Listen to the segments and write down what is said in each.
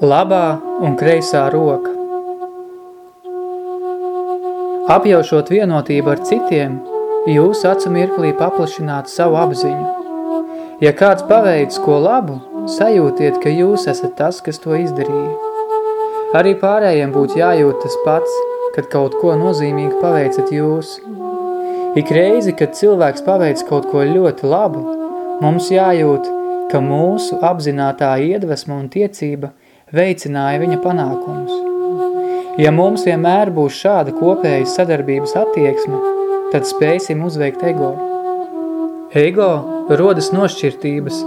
Labā un kreisā roka Apjaušot vienotību ar citiem, jūs acu mirklī paplašināt savu apziņu. Ja kāds paveic ko labu, sajūtiet, ka jūs esat tas, kas to izdarīja. Arī pārējiem būtu jājūt tas pats, kad kaut ko nozīmīgi paveicat jūs. Ik reizi, kad cilvēks paveic kaut ko ļoti labu, mums jājūt, ka mūsu apzinātā iedvesma un tiecība veicināja viņa panākumus. Ja mums vienmēr būs šāda kopēja sadarbības attieksme, tad spēsim uzveikt ego. Ego rodas nošķirtības,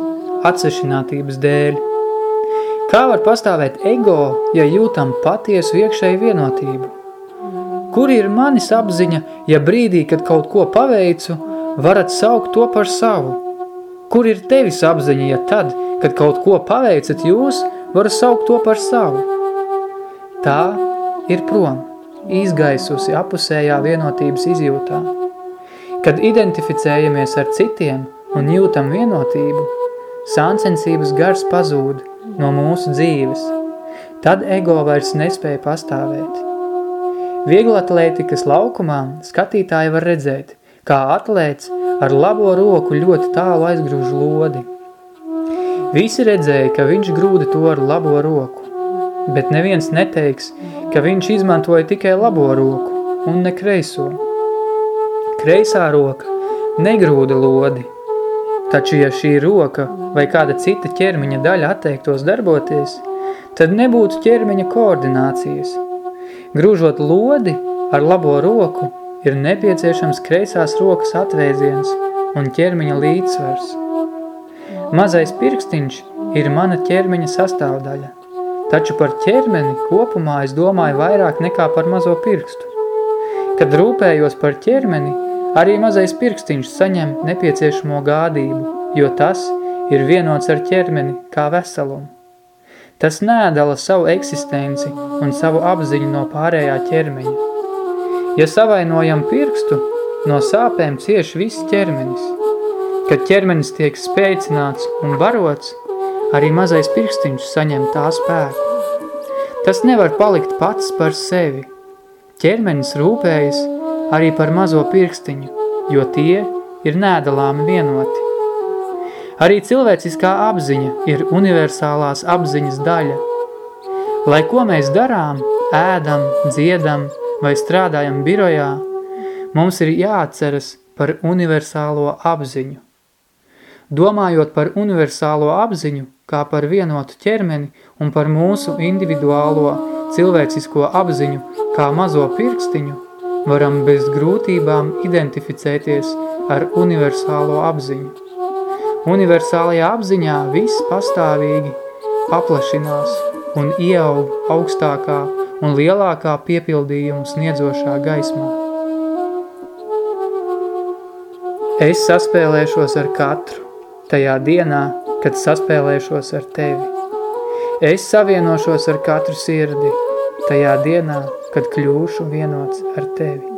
atsešinātības dēļ. Kā var pastāvēt ego, ja jūtam patiesu iekšēju vienotību? Kur ir manis apziņa, ja brīdī, kad kaut ko paveicu, varat saukt to par savu? Kur ir tevis apziņa, ja tad, kad kaut ko paveicat jūs, var saukt to par savu. Tā ir prom, izgaisusi apusējā vienotības izjūtā. Kad identificējamies ar citiem un jūtam vienotību, sāncensības gars pazūd no mūsu dzīves. Tad ego vairs nespēja pastāvēt. Vieglatlētikas laukumā skatītāji var redzēt, kā atlēts ar labo roku ļoti tālu aizgrūž lodi – Visi redzēja, ka viņš grūda to ar labo roku, bet neviens neteiks, ka viņš izmantoja tikai labo roku un ne kreiso. Kreisā roka negrūda lodi, taču ja šī roka vai kāda cita ķermeņa daļa atteiktos darboties, tad nebūtu ķermeņa koordinācijas. Grūžot lodi ar labo roku ir nepieciešams kreisās rokas atvēziens un ķermeņa līdzsvars. Mazais pirkstiņš ir mana ķermeņa sastāvdaļa, taču par ķermeni kopumā es domāju vairāk nekā par mazo pirkstu. Kad rūpējos par ķermeni, arī mazais pirkstiņš saņem nepieciešamo gādību, jo tas ir vienots ar ķermeni kā veselumu. Tas nēdala savu eksistenci un savu apziņu no pārējā ķermeņa. Ja savainojam pirkstu, no sāpēm cieš viss ķermenis – Kad ķermenis tiek spēcināts un barots, arī mazais pirkstiņš saņem tā spēku. Tas nevar palikt pats par sevi. Ķermenis rūpējas arī par mazo pirkstiņu, jo tie ir nēdalāmi vienoti. Arī cilvēciskā apziņa ir universālās apziņas daļa. Lai ko mēs darām, ēdam, dziedam vai strādājam birojā, mums ir jāatceras par universālo apziņu. Domājot par universālo apziņu, kā par vienotu ķermeni un par mūsu individuālo cilvēcisko apziņu kā mazo pirkstiņu, varam bez grūtībām identificēties ar universālo apziņu. Universālajā apziņā viss pastāvīgi paplašinās un ieaug augstākā un lielākā piepildījumu sniedzošā gaismā. Es saspēlēšos ar katru, tajā dienā, kad saspēlēšos ar tevi. Es savienošos ar katru sirdi, tajā dienā, kad kļūšu vienots ar tevi.